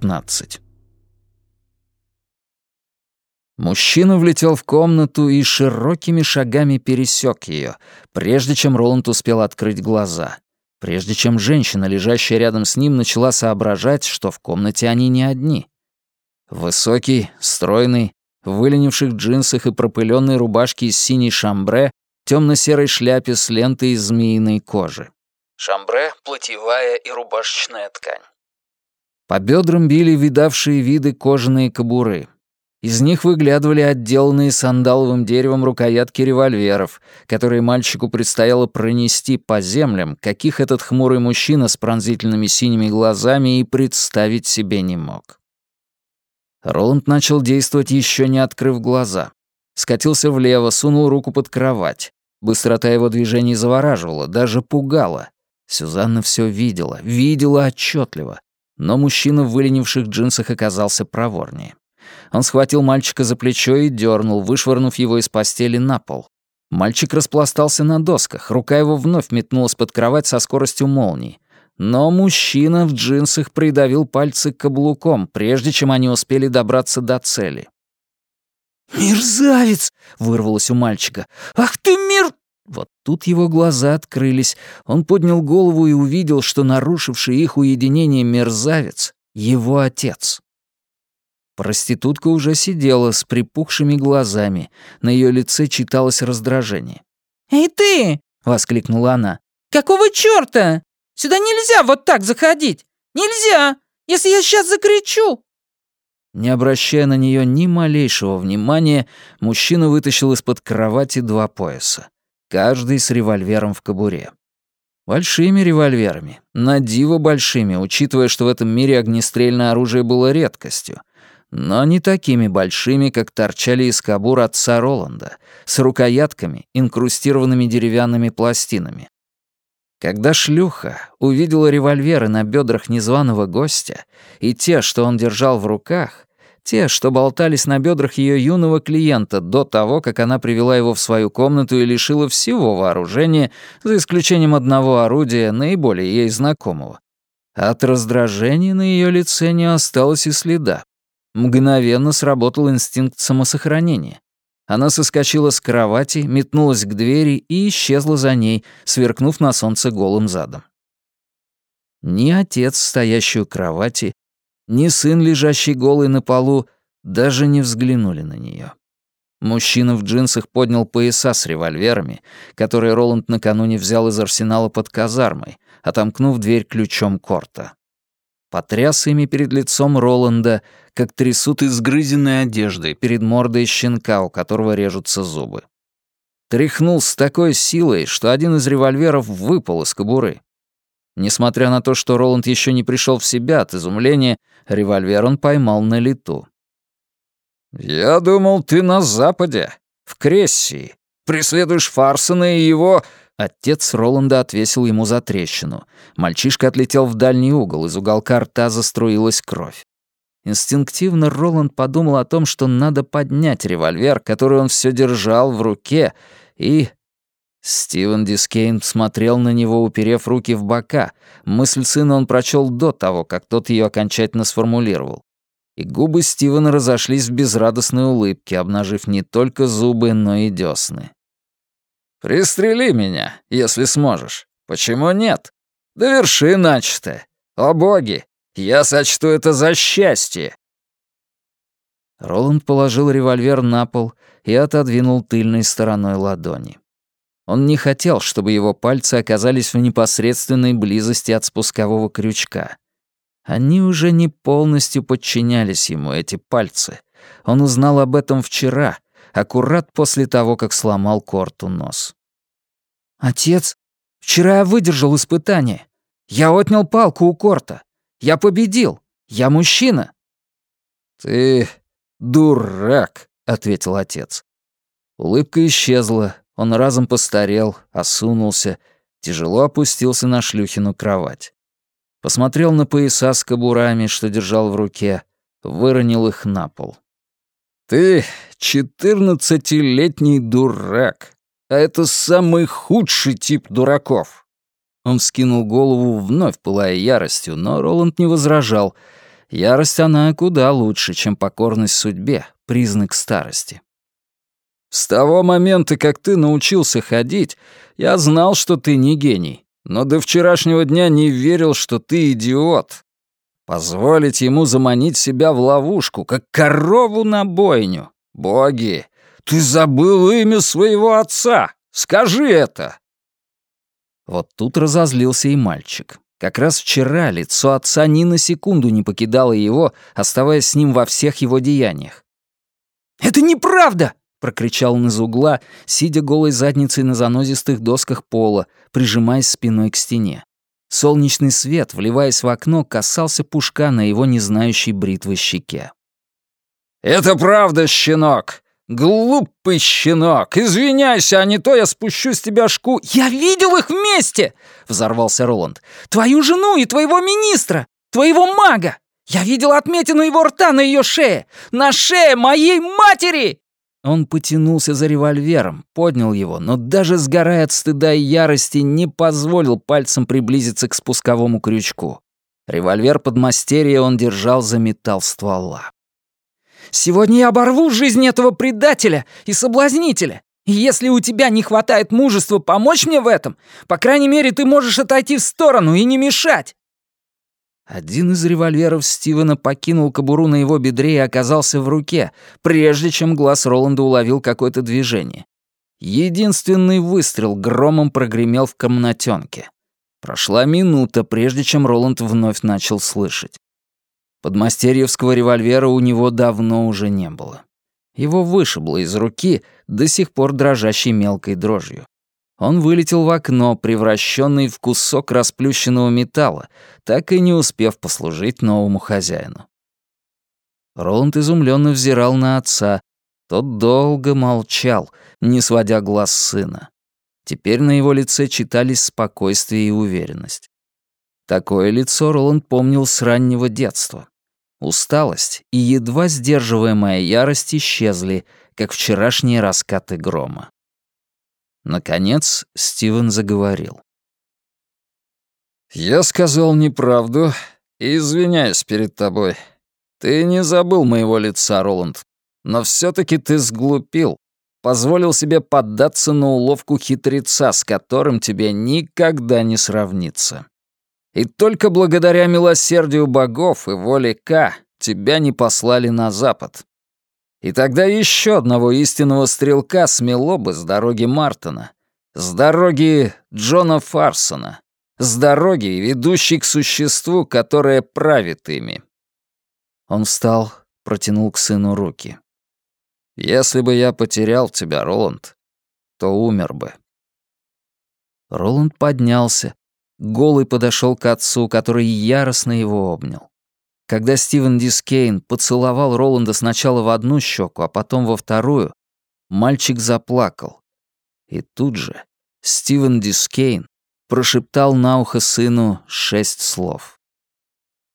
19. Мужчина влетел в комнату и широкими шагами пересек ее, прежде чем Роланд успел открыть глаза. Прежде чем женщина, лежащая рядом с ним, начала соображать, что в комнате они не одни. Высокий, стройный, в выленивших джинсах и пропыленной рубашке из синей шамбре, темно-серой шляпе с лентой из змеиной кожи. Шамбре — платьевая и рубашечная ткань. По бедрам били видавшие виды кожаные кобуры. Из них выглядывали отделанные сандаловым деревом рукоятки револьверов, которые мальчику предстояло пронести по землям, каких этот хмурый мужчина с пронзительными синими глазами и представить себе не мог. Роланд начал действовать еще не открыв глаза. Скатился влево, сунул руку под кровать. Быстрота его движений завораживала, даже пугала. Сюзанна все видела, видела отчетливо. Но мужчина в выленивших джинсах оказался проворнее. Он схватил мальчика за плечо и дернул, вышвырнув его из постели на пол. Мальчик распластался на досках, рука его вновь метнулась под кровать со скоростью молнии. Но мужчина в джинсах придавил пальцы каблуком, прежде чем они успели добраться до цели. «Мерзавец!» — вырвалось у мальчика. «Ах ты мир...» Вот тут его глаза открылись. Он поднял голову и увидел, что нарушивший их уединение мерзавец — его отец. Проститутка уже сидела с припухшими глазами. На ее лице читалось раздражение. «Эй ты!» — воскликнула она. «Какого чёрта? Сюда нельзя вот так заходить! Нельзя! Если я сейчас закричу!» Не обращая на нее ни малейшего внимания, мужчина вытащил из-под кровати два пояса. Каждый с револьвером в кобуре. Большими револьверами, на диво большими, учитывая, что в этом мире огнестрельное оружие было редкостью но не такими большими, как торчали из кобур отца Роланда, с рукоятками, инкрустированными деревянными пластинами. Когда шлюха увидела револьверы на бедрах незваного гостя и те, что он держал в руках, те, что болтались на бедрах ее юного клиента до того, как она привела его в свою комнату и лишила всего вооружения, за исключением одного орудия, наиболее ей знакомого. От раздражения на ее лице не осталось и следа. Мгновенно сработал инстинкт самосохранения. Она соскочила с кровати, метнулась к двери и исчезла за ней, сверкнув на солнце голым задом. Ни отец, стоящий у кровати, ни сын, лежащий голый на полу, даже не взглянули на нее. Мужчина в джинсах поднял пояса с револьверами, которые Роланд накануне взял из арсенала под казармой, отомкнув дверь ключом корта потряс ими перед лицом Роланда, как трясут изгрызенной одеждой перед мордой щенка, у которого режутся зубы. Тряхнул с такой силой, что один из револьверов выпал из кобуры. Несмотря на то, что Роланд еще не пришел в себя от изумления, револьвер он поймал на лету. «Я думал, ты на Западе, в Крессии. Преследуешь Фарсона и его...» Отец Роланда отвесил ему за трещину. Мальчишка отлетел в дальний угол, из уголка рта заструилась кровь. Инстинктивно Роланд подумал о том, что надо поднять револьвер, который он все держал в руке, и... Стивен Дискейн смотрел на него, уперев руки в бока. Мысль сына он прочел до того, как тот ее окончательно сформулировал. И губы Стивена разошлись в безрадостной улыбке, обнажив не только зубы, но и десны. Пристрели меня, если сможешь. Почему нет? Доверши начатое. О боги, я сочту это за счастье. Роланд положил револьвер на пол и отодвинул тыльной стороной ладони. Он не хотел, чтобы его пальцы оказались в непосредственной близости от спускового крючка. Они уже не полностью подчинялись ему, эти пальцы. Он узнал об этом вчера, аккурат после того, как сломал Корту нос. «Отец, вчера я выдержал испытание. Я отнял палку у Корта. Я победил. Я мужчина». «Ты дурак», — ответил отец. Улыбка исчезла, он разом постарел, осунулся, тяжело опустился на шлюхину кровать. Посмотрел на пояса с кобурами, что держал в руке, выронил их на пол. «Ты четырнадцатилетний дурак, а это самый худший тип дураков». Он вскинул голову, вновь пылая яростью, но Роланд не возражал. Ярость она куда лучше, чем покорность судьбе, признак старости. С того момента, как ты научился ходить, я знал, что ты не гений, но до вчерашнего дня не верил, что ты идиот. Позволить ему заманить себя в ловушку, как корову на бойню. Боги, ты забыл имя своего отца. Скажи это. Вот тут разозлился и мальчик. Как раз вчера лицо отца ни на секунду не покидало его, оставаясь с ним во всех его деяниях. «Это неправда!» — прокричал он из угла, сидя голой задницей на занозистых досках пола, прижимаясь спиной к стене. Солнечный свет, вливаясь в окно, касался пушка на его незнающей бритвы щеке. «Это правда, щенок! Глупый щенок! Извиняйся, а не то я спущу с тебя шку...» «Я видел их вместе!» — взорвался Роланд. «Твою жену и твоего министра! Твоего мага! Я видел отметину его рта на ее шее! На шее моей матери!» Он потянулся за револьвером, поднял его, но даже сгорая от стыда и ярости, не позволил пальцем приблизиться к спусковому крючку. Револьвер под мастерье он держал за металл ствола. «Сегодня я оборву жизнь этого предателя и соблазнителя. И если у тебя не хватает мужества помочь мне в этом, по крайней мере, ты можешь отойти в сторону и не мешать. Один из револьверов Стивена покинул кобуру на его бедре и оказался в руке, прежде чем глаз Роланда уловил какое-то движение. Единственный выстрел громом прогремел в комнатенке. Прошла минута, прежде чем Роланд вновь начал слышать. Подмастерьевского револьвера у него давно уже не было. Его вышибло из руки, до сих пор дрожащей мелкой дрожью. Он вылетел в окно, превращенный в кусок расплющенного металла, так и не успев послужить новому хозяину. Роланд изумленно взирал на отца. Тот долго молчал, не сводя глаз сына. Теперь на его лице читались спокойствие и уверенность. Такое лицо Роланд помнил с раннего детства. Усталость и едва сдерживаемая ярость исчезли, как вчерашние раскаты грома. Наконец Стивен заговорил. «Я сказал неправду и извиняюсь перед тобой. Ты не забыл моего лица, Роланд. Но все таки ты сглупил, позволил себе поддаться на уловку хитреца, с которым тебе никогда не сравниться. И только благодаря милосердию богов и воле К тебя не послали на запад. И тогда еще одного истинного стрелка смело бы с дороги Мартона, с дороги Джона Фарсона, с дороги, ведущей к существу, которое правит ими. Он встал, протянул к сыну руки. «Если бы я потерял тебя, Роланд, то умер бы». Роланд поднялся, голый подошел к отцу, который яростно его обнял. Когда Стивен Дескейн поцеловал Роланда сначала в одну щеку, а потом во вторую, мальчик заплакал. И тут же Стивен Дескейн прошептал на ухо сыну шесть слов.